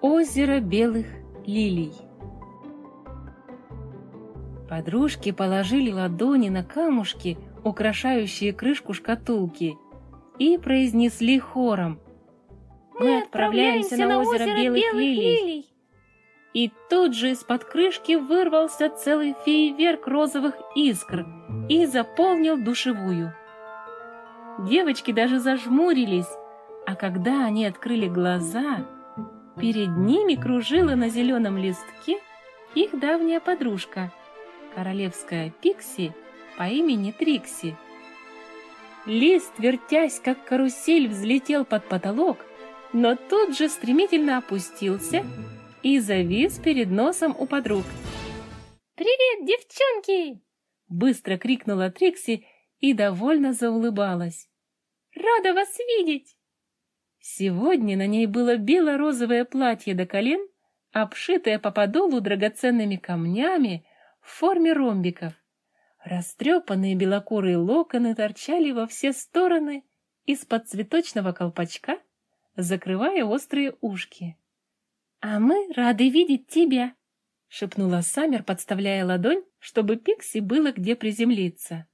Озеро белых лилий. Подружки положили ладони на камушки, украшающие крышку шкатулки, и произнесли хором «Мы отправляемся на озеро белых лилий!» И тут же из-под крышки вырвался целый фейерверк розовых искр и заполнил душевую. Девочки даже зажмурились, а когда они открыли глаза, перед ними кружила на зеленом листке их давняя подружка, королевская Пикси по имени Трикси. Лист, вертясь как карусель, взлетел под потолок, но тут же стремительно опустился и завис перед носом у подруг. «Привет, девчонки!» — быстро крикнула Трикси и довольно заулыбалась. «Рада вас видеть!» Сегодня на ней было бело-розовое платье до колен, обшитое по подолу драгоценными камнями в форме ромбиков. Растрепанные белокурые локоны торчали во все стороны из-под цветочного колпачка, закрывая острые ушки. «А мы рады видеть тебя!» — шепнула Саммер, подставляя ладонь, чтобы Пикси было где приземлиться.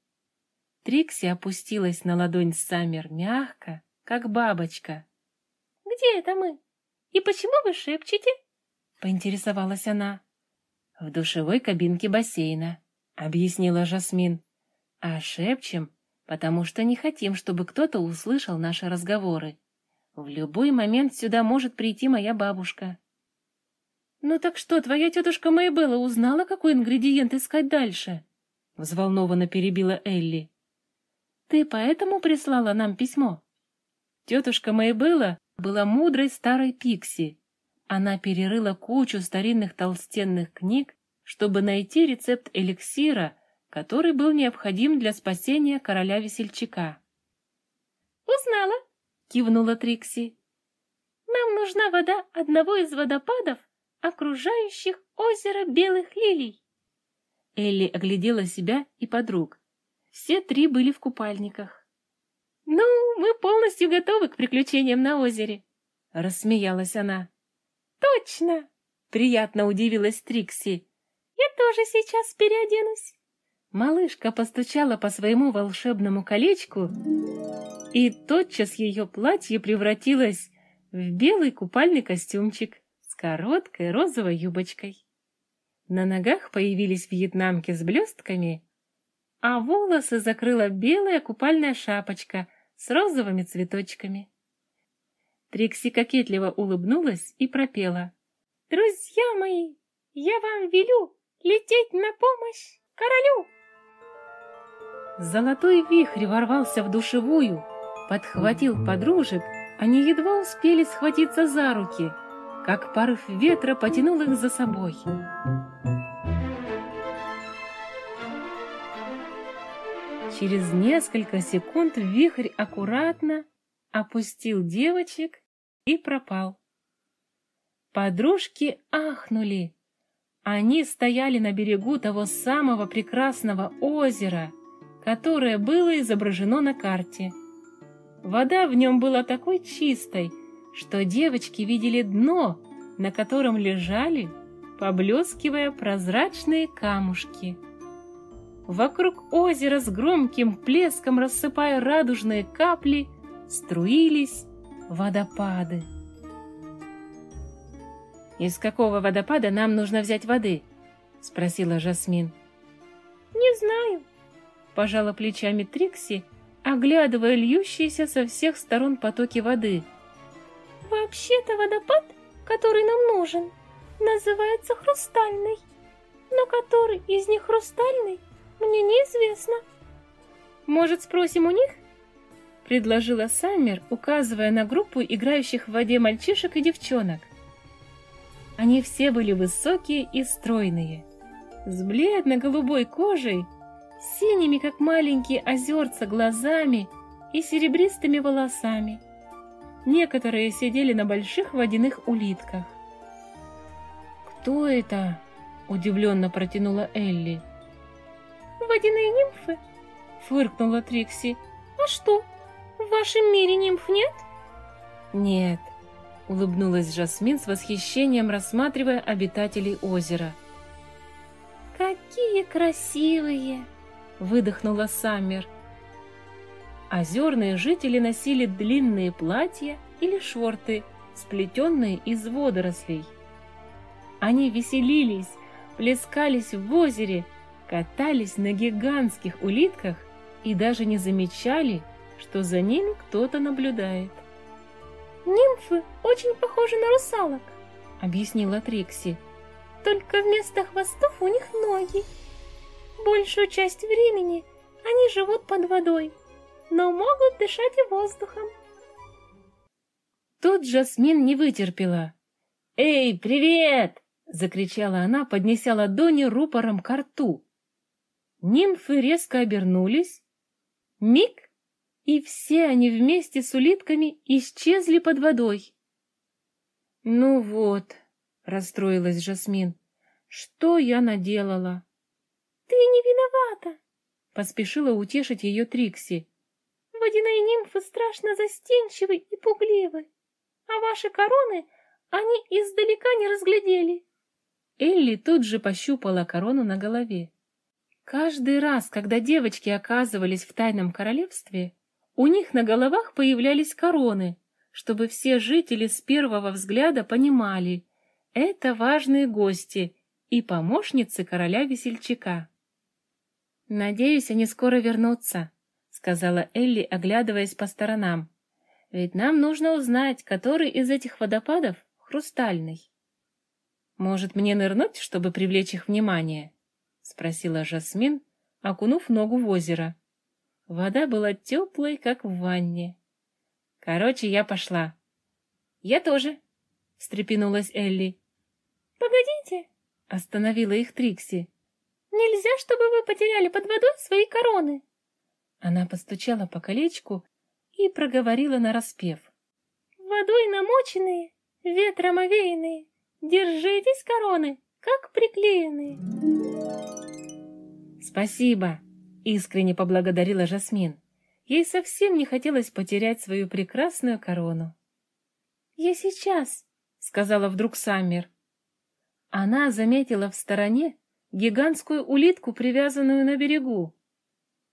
Трикси опустилась на ладонь Саммер мягко, как бабочка. «Где это мы? И почему вы шепчете?» — поинтересовалась она. «В душевой кабинке бассейна», — объяснила Жасмин. «А шепчем, потому что не хотим, чтобы кто-то услышал наши разговоры. В любой момент сюда может прийти моя бабушка». «Ну так что, твоя тетушка Мэйбелла узнала, какой ингредиент искать дальше?» — взволнованно перебила Элли. «Ты поэтому прислала нам письмо?» Тетушка Мэйбелла была мудрой старой Пикси. Она перерыла кучу старинных толстенных книг, чтобы найти рецепт эликсира, который был необходим для спасения короля весельчака. «Узнала!» — кивнула Трикси. «Нам нужна вода одного из водопадов, окружающих озеро белых лилий. Элли оглядела себя и подруг. Все три были в купальниках. «Ну, мы полностью готовы к приключениям на озере», — рассмеялась она. «Точно!» — приятно удивилась Трикси. «Я тоже сейчас переоденусь». Малышка постучала по своему волшебному колечку, и тотчас ее платье превратилось в белый купальный костюмчик короткой розовой юбочкой. На ногах появились вьетнамки с блестками, а волосы закрыла белая купальная шапочка с розовыми цветочками. Трикси кокетливо улыбнулась и пропела. «Друзья мои, я вам велю лететь на помощь королю!» Золотой вихрь ворвался в душевую, подхватил подружек, они едва успели схватиться за руки — как порыв ветра потянул их за собой. Через несколько секунд вихрь аккуратно опустил девочек и пропал. Подружки ахнули. Они стояли на берегу того самого прекрасного озера, которое было изображено на карте. Вода в нем была такой чистой, что девочки видели дно, на котором лежали, поблескивая прозрачные камушки. Вокруг озера с громким плеском, рассыпая радужные капли, струились водопады. «Из какого водопада нам нужно взять воды?» — спросила Жасмин. «Не знаю», — пожала плечами Трикси, оглядывая льющиеся со всех сторон потоки воды — Вообще-то водопад, который нам нужен, называется хрустальный. Но который из них хрустальный, мне неизвестно. Может, спросим у них? Предложила Саммер, указывая на группу играющих в воде мальчишек и девчонок. Они все были высокие и стройные, с бледно-голубой кожей, синими, как маленькие озерца, глазами и серебристыми волосами. Некоторые сидели на больших водяных улитках. «Кто это?» — удивленно протянула Элли. «Водяные нимфы?» — фыркнула Трикси. «А что, в вашем мире нимф нет?» «Нет, улыбнулась Жасмин с восхищением, рассматривая обитателей озера. «Какие красивые!» — выдохнула Саммер. Озерные жители носили длинные платья или шорты, сплетенные из водорослей. Они веселились, плескались в озере, катались на гигантских улитках и даже не замечали, что за ними кто-то наблюдает. «Нимфы очень похожи на русалок», — объяснила Трикси. «Только вместо хвостов у них ноги. Большую часть времени они живут под водой, но могут дышать и воздухом». Тут Жасмин не вытерпела. «Эй, привет!» — закричала она, поднеся ладони рупором к рту. Нимфы резко обернулись. Миг, и все они вместе с улитками исчезли под водой. «Ну вот», — расстроилась Жасмин, — «что я наделала?» «Ты не виновата», — поспешила утешить ее Трикси. «Водяные нимфы страшно застенчивы и пугливы, а ваши короны они издалека не разглядели». Элли тут же пощупала корону на голове. Каждый раз, когда девочки оказывались в тайном королевстве, у них на головах появлялись короны, чтобы все жители с первого взгляда понимали, это важные гости и помощницы короля-весельчака. «Надеюсь, они скоро вернутся», — сказала Элли, оглядываясь по сторонам. «Ведь нам нужно узнать, который из этих водопадов хрустальный». «Может, мне нырнуть, чтобы привлечь их внимание?» — спросила Жасмин, окунув ногу в озеро. Вода была теплой, как в ванне. Короче, я пошла. Я тоже, встрепенулась Элли. Погодите, остановила их Трикси. Нельзя, чтобы вы потеряли под водой свои короны. Она постучала по колечку и проговорила нараспев. Водой намоченные, ветром овеянные, держитесь, короны, как приклеенные. Спасибо, Искренне поблагодарила Жасмин. Ей совсем не хотелось потерять свою прекрасную корону. «Я сейчас», — сказала вдруг Саммер. Она заметила в стороне гигантскую улитку, привязанную на берегу.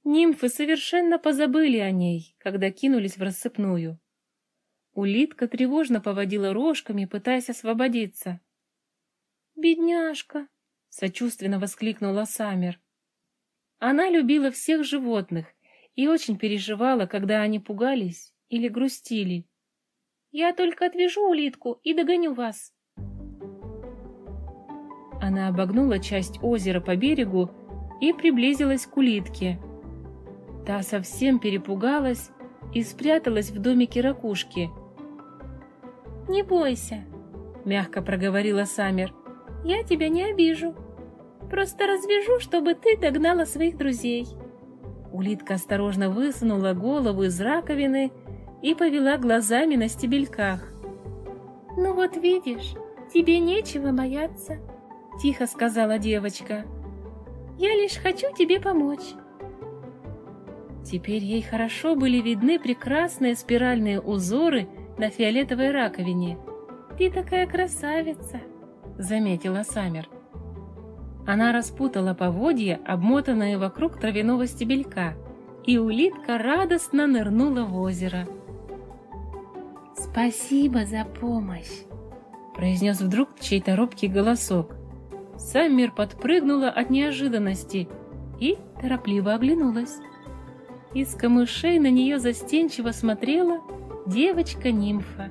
Нимфы совершенно позабыли о ней, когда кинулись в рассыпную. Улитка тревожно поводила рожками, пытаясь освободиться. «Бедняжка!» — сочувственно воскликнула Саммер. Она любила всех животных и очень переживала, когда они пугались или грустили. «Я только отвяжу улитку и догоню вас». Она обогнула часть озера по берегу и приблизилась к улитке. Та совсем перепугалась и спряталась в домике ракушки. «Не бойся», — мягко проговорила Самер. «Я тебя не обижу». Просто развяжу, чтобы ты догнала своих друзей. Улитка осторожно высунула голову из раковины и повела глазами на стебельках. «Ну вот видишь, тебе нечего бояться», — тихо сказала девочка. «Я лишь хочу тебе помочь». Теперь ей хорошо были видны прекрасные спиральные узоры на фиолетовой раковине. «Ты такая красавица», — заметила Самер. Она распутала поводья, обмотанные вокруг травяного стебелька, и улитка радостно нырнула в озеро. «Спасибо за помощь!» произнес вдруг чей-то робкий голосок. Саммер подпрыгнула от неожиданности и торопливо оглянулась. Из камышей на нее застенчиво смотрела девочка-нимфа.